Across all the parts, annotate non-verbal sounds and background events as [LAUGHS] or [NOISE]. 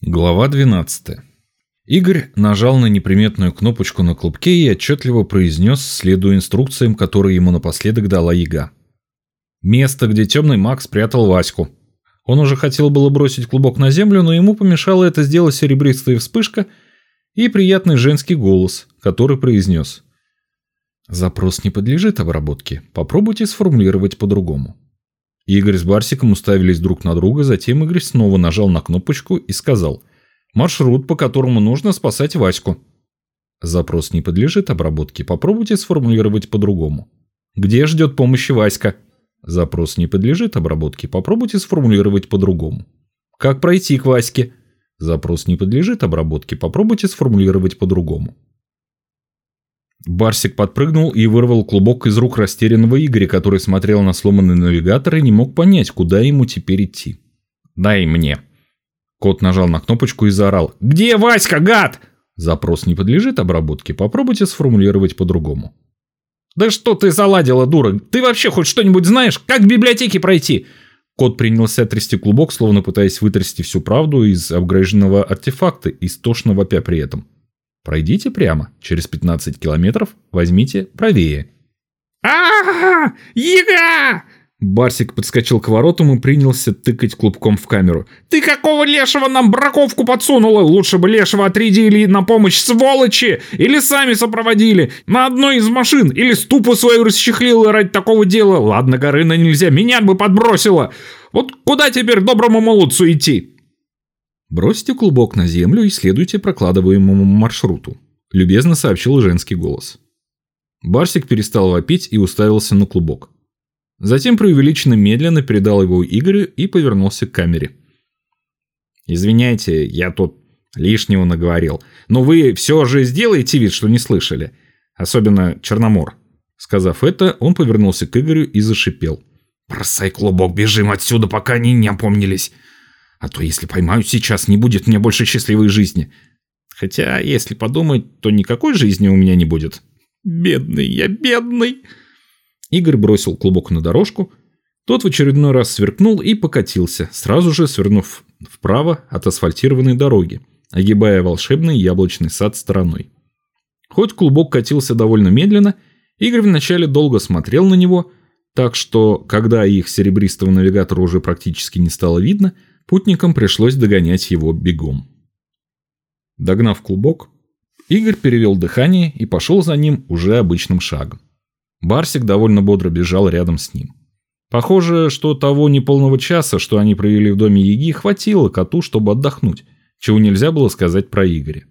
Глава 12. Игорь нажал на неприметную кнопочку на клубке и отчетливо произнес, следуя инструкциям, которые ему напоследок дала яга. Место, где темный маг спрятал Ваську. Он уже хотел было бросить клубок на землю, но ему помешало это сделать серебристая вспышка и приятный женский голос, который произнес. «Запрос не подлежит обработке. Попробуйте сформулировать по-другому». Игорь с Барсиком уставились друг на друга, затем Игорь снова нажал на кнопочку и сказал «Маршрут, по которому нужно спасать Ваську». Запрос не подлежит обработке, попробуйте сформулировать по-другому. Где ждет помощи Васька? Запрос не подлежит обработке, попробуйте сформулировать по-другому. Как пройти к Ваське? Запрос не подлежит обработке, попробуйте сформулировать по-другому. Барсик подпрыгнул и вырвал клубок из рук растерянного Игоря, который смотрел на сломанный навигатор и не мог понять, куда ему теперь идти. «Дай мне». Кот нажал на кнопочку и заорал. «Где Васька, гад?» Запрос не подлежит обработке, попробуйте сформулировать по-другому. «Да что ты заладила, дура? Ты вообще хоть что-нибудь знаешь? Как в библиотеке пройти?» Кот принялся трясти клубок, словно пытаясь вытрясти всю правду из обгреженного артефакта, истошно вопя при этом. Пройдите прямо, через 15 километров возьмите правее. а Яга!» Барсик подскочил к воротам и принялся тыкать клубком в камеру. «Ты какого лешего нам браковку подсунула? Лучше бы лешего отрядили на помощь сволочи! Или сами сопроводили на одной из машин! Или ступу свою расчехлила ради такого дела! Ладно, Горына нельзя, меня бы подбросила! Вот куда теперь доброму молодцу идти?» «Бросьте клубок на землю и следуйте прокладываемому маршруту», – любезно сообщил женский голос. Барсик перестал вопить и уставился на клубок. Затем преувеличенно медленно передал его Игорю и повернулся к камере. «Извиняйте, я тут лишнего наговорил, но вы все же сделаете вид, что не слышали. Особенно Черномор». Сказав это, он повернулся к Игорю и зашипел. «Бросай клубок, бежим отсюда, пока они не опомнились. А то если поймают сейчас, не будет мне больше счастливой жизни. Хотя, если подумать, то никакой жизни у меня не будет. Бедный я, бедный!» Игорь бросил клубок на дорожку. Тот в очередной раз сверкнул и покатился, сразу же свернув вправо от асфальтированной дороги, огибая волшебный яблочный сад стороной. Хоть клубок катился довольно медленно, Игорь вначале долго смотрел на него, так что, когда их серебристого навигатора уже практически не стало видно – Путникам пришлось догонять его бегом. Догнав клубок, Игорь перевел дыхание и пошел за ним уже обычным шагом. Барсик довольно бодро бежал рядом с ним. Похоже, что того неполного часа, что они провели в доме Яги, хватило коту, чтобы отдохнуть, чего нельзя было сказать про Игоря.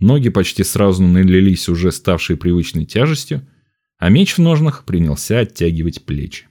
Ноги почти сразу налились уже ставшей привычной тяжестью, а меч в ножнах принялся оттягивать плечи.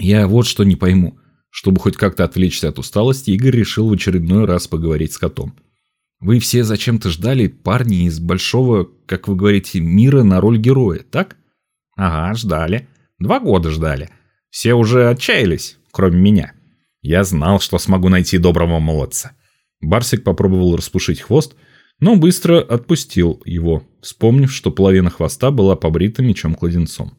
«Я вот что не пойму. Чтобы хоть как-то отвлечься от усталости, Игорь решил в очередной раз поговорить с котом. Вы все зачем-то ждали парни из большого, как вы говорите, мира на роль героя, так? Ага, ждали. Два года ждали. Все уже отчаялись, кроме меня. Я знал, что смогу найти доброго молодца. Барсик попробовал распушить хвост, но быстро отпустил его, вспомнив, что половина хвоста была побрита мечом-кладенцом.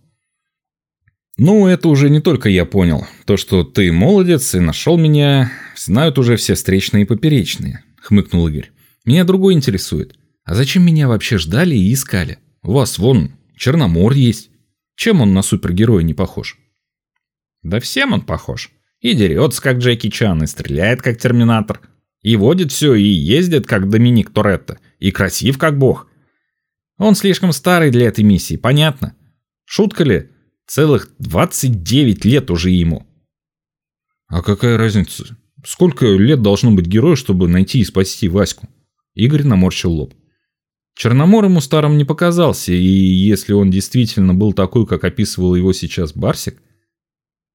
«Ну, это уже не только я понял. То, что ты молодец и нашел меня, знают уже все встречные и поперечные», — хмыкнул Игорь. «Меня другой интересует. А зачем меня вообще ждали и искали? У вас вон Черномор есть. Чем он на супергероя не похож?» «Да всем он похож. И дерется, как Джеки Чан, и стреляет, как Терминатор. И водит все, и ездит, как Доминик Торетто. И красив, как бог. Он слишком старый для этой миссии, понятно? Шутка ли?» Целых 29 лет уже ему. А какая разница? Сколько лет должно быть герою, чтобы найти и спасти Ваську? Игорь наморщил лоб. Черномор ему старым не показался, и если он действительно был такой, как описывал его сейчас Барсик,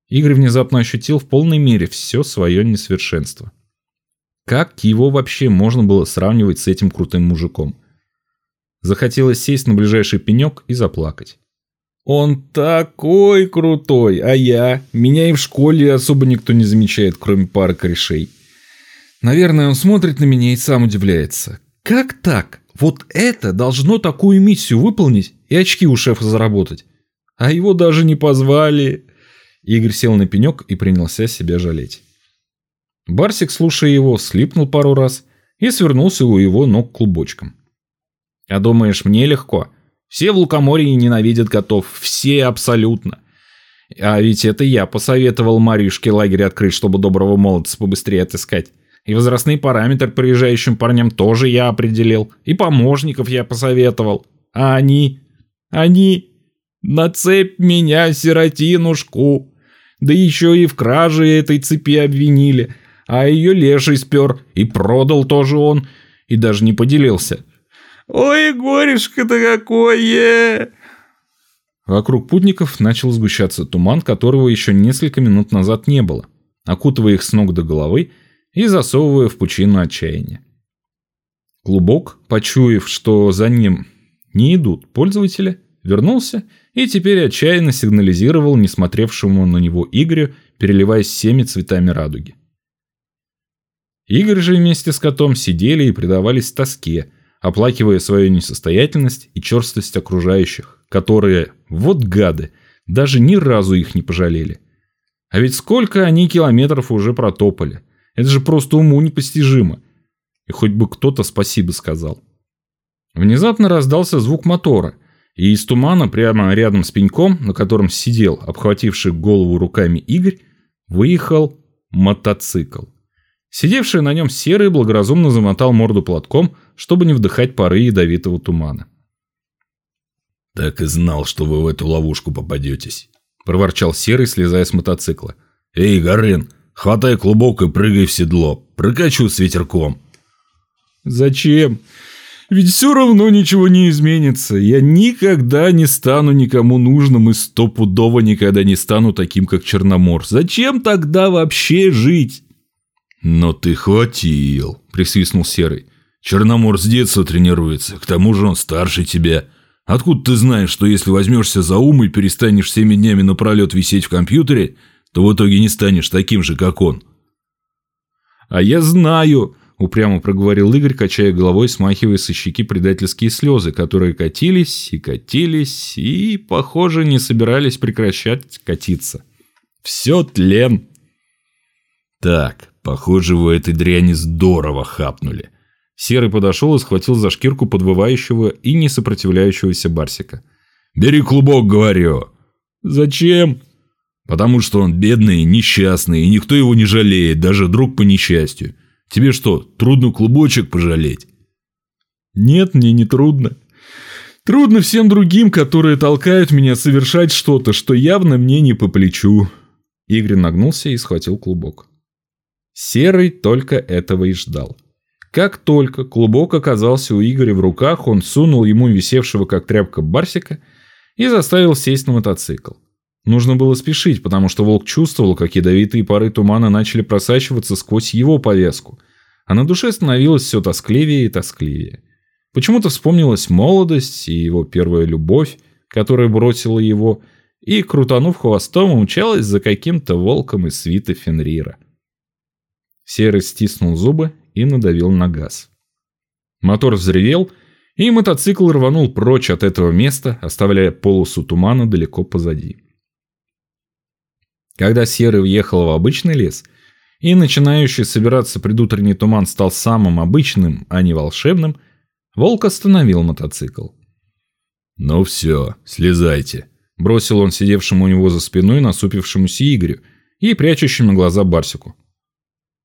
Игорь внезапно ощутил в полной мере все свое несовершенство. Как его вообще можно было сравнивать с этим крутым мужиком? Захотелось сесть на ближайший пенек и заплакать. Он такой крутой, а я? Меня и в школе особо никто не замечает, кроме пары корешей. Наверное, он смотрит на меня и сам удивляется. Как так? Вот это должно такую миссию выполнить и очки у шефа заработать. А его даже не позвали. Игорь сел на пенек и принялся себя жалеть. Барсик, слушая его, слипнул пару раз и свернулся у его ног клубочком. «А думаешь, мне легко? Все в Лукоморье ненавидят котов, все абсолютно. А ведь это я посоветовал Марьюшке лагерь открыть, чтобы доброго молодца побыстрее отыскать. И возрастные параметры приезжающим парням тоже я определил. И помощников я посоветовал. А они... Они... На цепь меня, сиротинушку. Да еще и в краже этой цепи обвинили. А ее леший спер. И продал тоже он. И даже не поделился. «Ой, горешко-то какое!» Вокруг путников начал сгущаться туман, которого еще несколько минут назад не было, окутывая их с ног до головы и засовывая в пучину отчаяния. Клубок, почуяв, что за ним не идут пользователи, вернулся и теперь отчаянно сигнализировал несмотревшему на него Игорю, переливаясь всеми цветами радуги. Игорь же вместе с котом сидели и предавались тоске, оплакивая свою несостоятельность и черстость окружающих которые, вот гады, даже ни разу их не пожалели. А ведь сколько они километров уже протопали. Это же просто уму непостижимо. И хоть бы кто-то спасибо сказал. Внезапно раздался звук мотора, и из тумана прямо рядом с пеньком, на котором сидел, обхвативший голову руками Игорь, выехал мотоцикл. Сидевший на нем серый благоразумно замотал морду платком, чтобы не вдыхать пары ядовитого тумана. «Так и знал, что вы в эту ловушку попадетесь», – проворчал Серый, слезая с мотоцикла. «Эй, Горын, хватай клубок и прыгай в седло. Прокачу с ветерком». «Зачем? Ведь все равно ничего не изменится. Я никогда не стану никому нужным и стопудово никогда не стану таким, как Черномор. Зачем тогда вообще жить?» «Но ты хватил», – присвистнул Серый. «Черномор с детства тренируется, к тому же он старше тебя». Откуда ты знаешь, что если возьмешься за ум и перестанешь всеми днями напролет висеть в компьютере, то в итоге не станешь таким же, как он? А я знаю, упрямо проговорил Игорь, качая головой, смахивая со щеки предательские слезы, которые катились и катились, и, похоже, не собирались прекращать катиться. Все тлен. Так, похоже, вы этой дряни здорово хапнули. Серый подошел и схватил за шкирку подвывающего и не сопротивляющегося Барсика. «Бери клубок, говорю!» «Зачем?» «Потому что он бедный, несчастный, и никто его не жалеет, даже друг по несчастью. Тебе что, трудно клубочек пожалеть?» «Нет, мне не трудно. Трудно всем другим, которые толкают меня совершать что-то, что явно мне не по плечу». Игорь нагнулся и схватил клубок. Серый только этого и ждал. Как только клубок оказался у Игоря в руках, он сунул ему висевшего как тряпка барсика и заставил сесть на мотоцикл. Нужно было спешить, потому что волк чувствовал, как ядовитые пары тумана начали просачиваться сквозь его повязку, а на душе становилось все тоскливее и тоскливее. Почему-то вспомнилась молодость и его первая любовь, которая бросила его, и, крутанув хвостом, умчалась за каким-то волком из свиты Фенрира. Серый стиснул зубы и надавил на газ. Мотор взревел, и мотоцикл рванул прочь от этого места, оставляя полосу тумана далеко позади. Когда Серый въехал в обычный лес, и начинающий собираться предутренний туман стал самым обычным, а не волшебным, Волк остановил мотоцикл. «Ну все, слезайте», – бросил он сидевшему у него за спиной насупившемуся Игорю и прячущему глаза Барсику.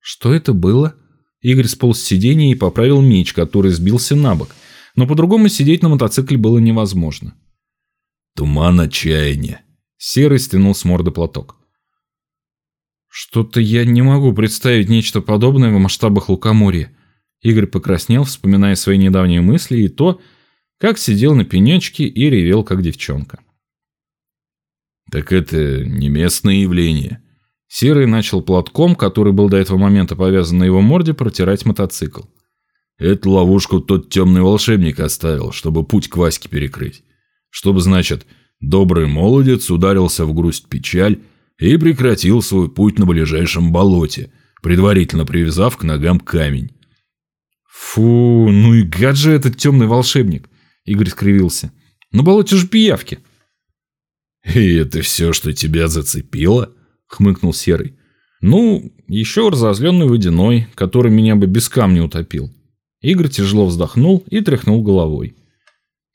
«Что это было?» Игорь сполз с сиденья и поправил меч, который сбился на бок. Но по-другому сидеть на мотоцикле было невозможно. «Туман отчаяния!» Серый стянул с морды платок. «Что-то я не могу представить нечто подобное в масштабах лукоморья». Игорь покраснел, вспоминая свои недавние мысли и то, как сидел на пенечке и ревел, как девчонка. «Так это не местное явление», Серый начал платком, который был до этого момента повязан на его морде, протирать мотоцикл. Эту ловушку тот темный волшебник оставил, чтобы путь к Ваське перекрыть. Чтобы, значит, добрый молодец ударился в грусть печаль и прекратил свой путь на ближайшем болоте, предварительно привязав к ногам камень. «Фу, ну и гад же этот темный волшебник!» Игорь скривился. «На болоте же пиявки!» «И это все, что тебя зацепило?» Хмыкнул Серый. Ну, еще разозленный водяной, который меня бы без камня утопил. Игорь тяжело вздохнул и тряхнул головой.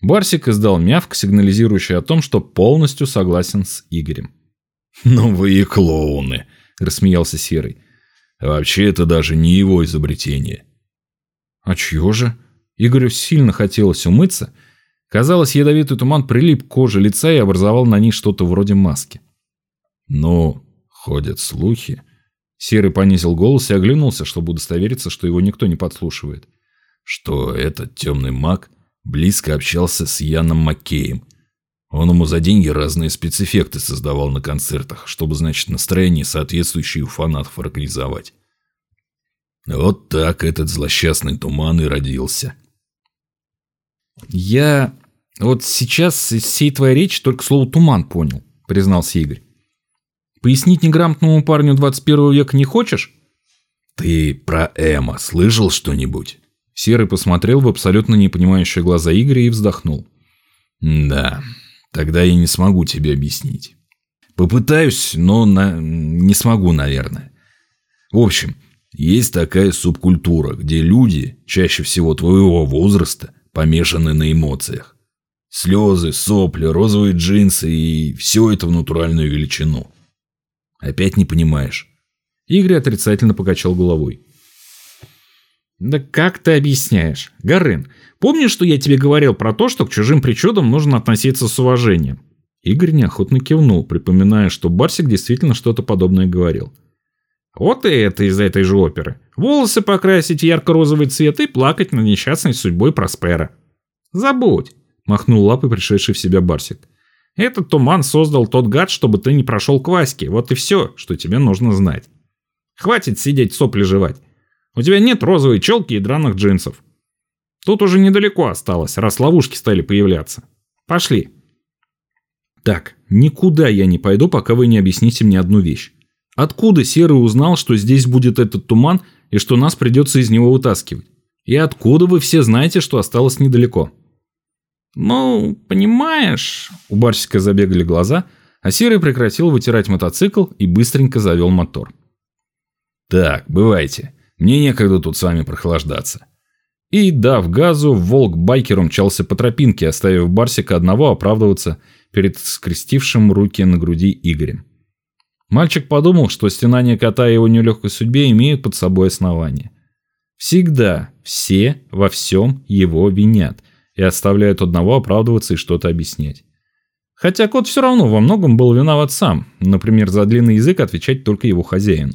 Барсик издал мявк, сигнализирующий о том, что полностью согласен с Игорем. [LAUGHS] «Ну вы и клоуны», – рассмеялся Серый. «Вообще это даже не его изобретение». «А чье же?» Игорю сильно хотелось умыться. Казалось, ядовитый туман прилип к коже лица и образовал на ней что-то вроде маски. «Ну, ходят слухи». Серый понизил голос и оглянулся, чтобы удостовериться, что его никто не подслушивает. «Что этот темный маг близко общался с Яном Маккеем. Он ему за деньги разные спецэффекты создавал на концертах, чтобы, значит, настроение соответствующее у фанатов организовать. Вот так этот злосчастный туман и родился. «Я вот сейчас из всей твоей речи только слово «туман» понял», — признался Игорь. «Пояснить неграмотному парню 21 века не хочешь?» «Ты про Эма слышал что-нибудь?» Серый посмотрел в абсолютно непонимающие глаза Игоря и вздохнул. «Да, тогда я не смогу тебе объяснить. Попытаюсь, но на... не смогу, наверное. В общем, есть такая субкультура, где люди, чаще всего твоего возраста, помешаны на эмоциях. Слезы, сопли, розовые джинсы и все это в натуральную величину. Опять не понимаешь. Игорь отрицательно покачал головой. Да как ты объясняешь? Горын, помнишь, что я тебе говорил про то, что к чужим причудам нужно относиться с уважением? Игорь неохотно кивнул, припоминая, что Барсик действительно что-то подобное говорил. Вот и это из этой же оперы. Волосы покрасить ярко-розовый цвет и плакать над несчастной судьбой Проспера. Забудь, махнул лапой пришедший в себя Барсик. Этот туман создал тот гад, чтобы ты не прошел к Ваське. Вот и все, что тебе нужно знать. Хватит сидеть сопли жевать. У тебя нет розовой челки и драных джинсов. Тут уже недалеко осталось, раз ловушки стали появляться. Пошли. Так, никуда я не пойду, пока вы не объясните мне одну вещь. Откуда Серый узнал, что здесь будет этот туман и что нас придется из него вытаскивать? И откуда вы все знаете, что осталось недалеко? Ну, понимаешь... У Барсика забегали глаза, а Серый прекратил вытирать мотоцикл и быстренько завел мотор. Так, бывайте. Мне некогда тут с вами прохлаждаться. И, дав газу, волк-байкер умчался по тропинке, оставив Барсика одного оправдываться перед скрестившим руки на груди Игорем. Мальчик подумал, что стенание кота и его нелегкой судьбе имеют под собой основание. Всегда все во всем его винят и оставляют одного оправдываться и что-то объяснять. Хотя кот все равно во многом был виноват сам, например, за длинный язык отвечать только его хозяину.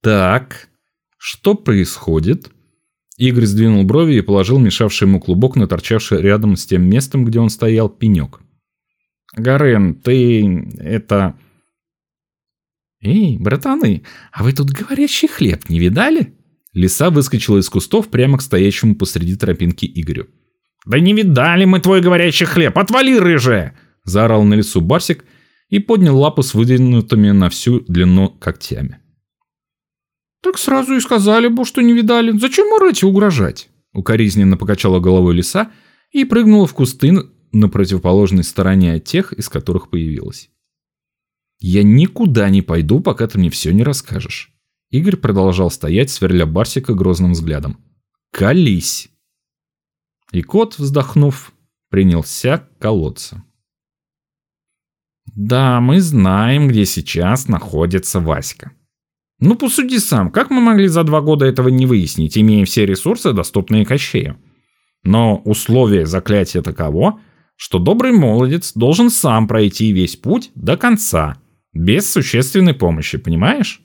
«Так, что происходит?» Игорь сдвинул брови и положил мешавший ему клубок на торчавший рядом с тем местом, где он стоял, пенек. «Гарен, ты... это...» «Эй, братаны, а вы тут говорящий хлеб не видали?» Лиса выскочила из кустов прямо к стоящему посреди тропинки Игорю. «Да не видали мы твой говорящий хлеб! Отвали, рыжая!» Заорал на лесу Барсик и поднял лапу с выдвинутыми на всю длину когтями. «Так сразу и сказали бы, что не видали. Зачем орать и угрожать?» Укоризненно покачала головой лиса и прыгнула в кусты на противоположной стороне от тех, из которых появилась. «Я никуда не пойду, пока ты мне все не расскажешь». Игорь продолжал стоять, сверля Барсика грозным взглядом. «Колись!» И кот, вздохнув, принялся колоться. «Да, мы знаем, где сейчас находится Васька», ну посуди сам, как мы могли за два года этого не выяснить, имея все ресурсы, доступные Кощею? Но условие заклятия таково, что добрый молодец должен сам пройти весь путь до конца, без существенной помощи, понимаешь?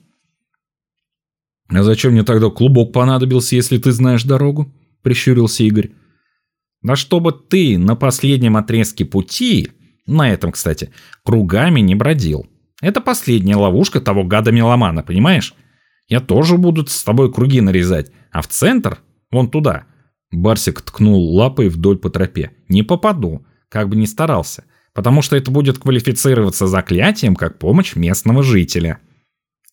«А зачем мне тогда клубок понадобился, если ты знаешь дорогу?» – прищурился Игорь. «Да чтобы ты на последнем отрезке пути, на этом, кстати, кругами не бродил. Это последняя ловушка того гада-меломана, понимаешь? Я тоже буду с тобой круги нарезать, а в центр, вон туда. Барсик ткнул лапой вдоль по тропе. Не попаду, как бы ни старался, потому что это будет квалифицироваться заклятием как помощь местного жителя.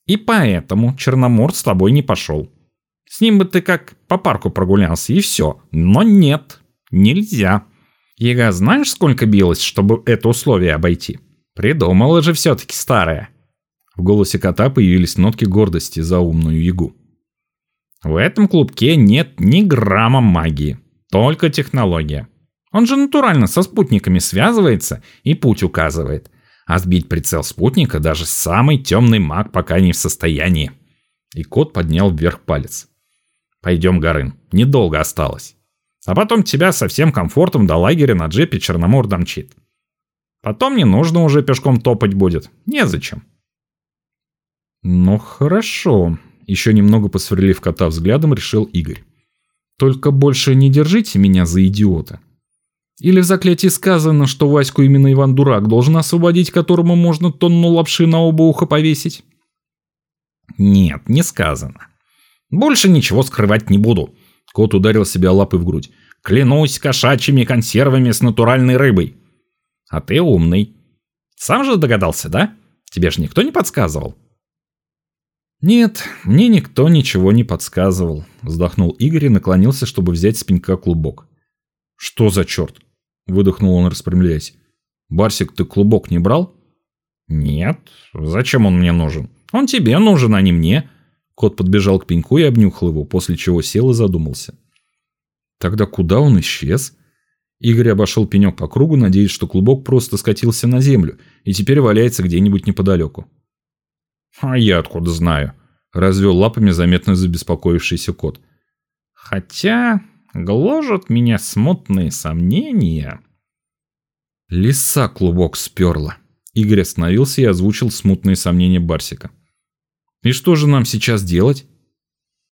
И поэтому Черномор с тобой не пошел. С ним бы ты как по парку прогулялся и все. Но нет, нельзя. Ега знаешь, сколько билось, чтобы это условие обойти? Придумала же все-таки старая. В голосе кота появились нотки гордости за умную ягу. В этом клубке нет ни грамма магии, только технология. Он же натурально со спутниками связывается и путь указывает. А сбить прицел спутника даже самый темный маг пока не в состоянии. И кот поднял вверх палец. Пойдем, Гарын, недолго осталось. А потом тебя со всем комфортом до лагеря на джепе Черномор домчит. Потом не нужно уже пешком топать будет. Незачем. Ну хорошо. Еще немного посверлив кота взглядом, решил Игорь. Только больше не держите меня за идиота. Или в заклятии сказано, что Ваську именно Иван Дурак должен освободить, которому можно тонну лапши на оба уха повесить? Нет, не сказано. Больше ничего скрывать не буду. Кот ударил себя лапой в грудь. Клянусь кошачьими консервами с натуральной рыбой. А ты умный. Сам же догадался, да? Тебе же никто не подсказывал? Нет, мне никто ничего не подсказывал. Вздохнул Игорь и наклонился, чтобы взять с пенька клубок. Что за черт? Выдохнул он, распрямляясь. Барсик, ты клубок не брал? Нет. Зачем он мне нужен? Он тебе нужен, а не мне. Кот подбежал к пеньку и обнюхал его, после чего сел и задумался. Тогда куда он исчез? Игорь обошел пенек по кругу, надеясь, что клубок просто скатился на землю и теперь валяется где-нибудь неподалеку. «А я откуда знаю?» – развел лапами заметно забеспокоившийся кот. «Хотя гложат меня смутные сомнения». Лиса клубок сперла. Игорь остановился и озвучил смутные сомнения Барсика. «И что же нам сейчас делать?»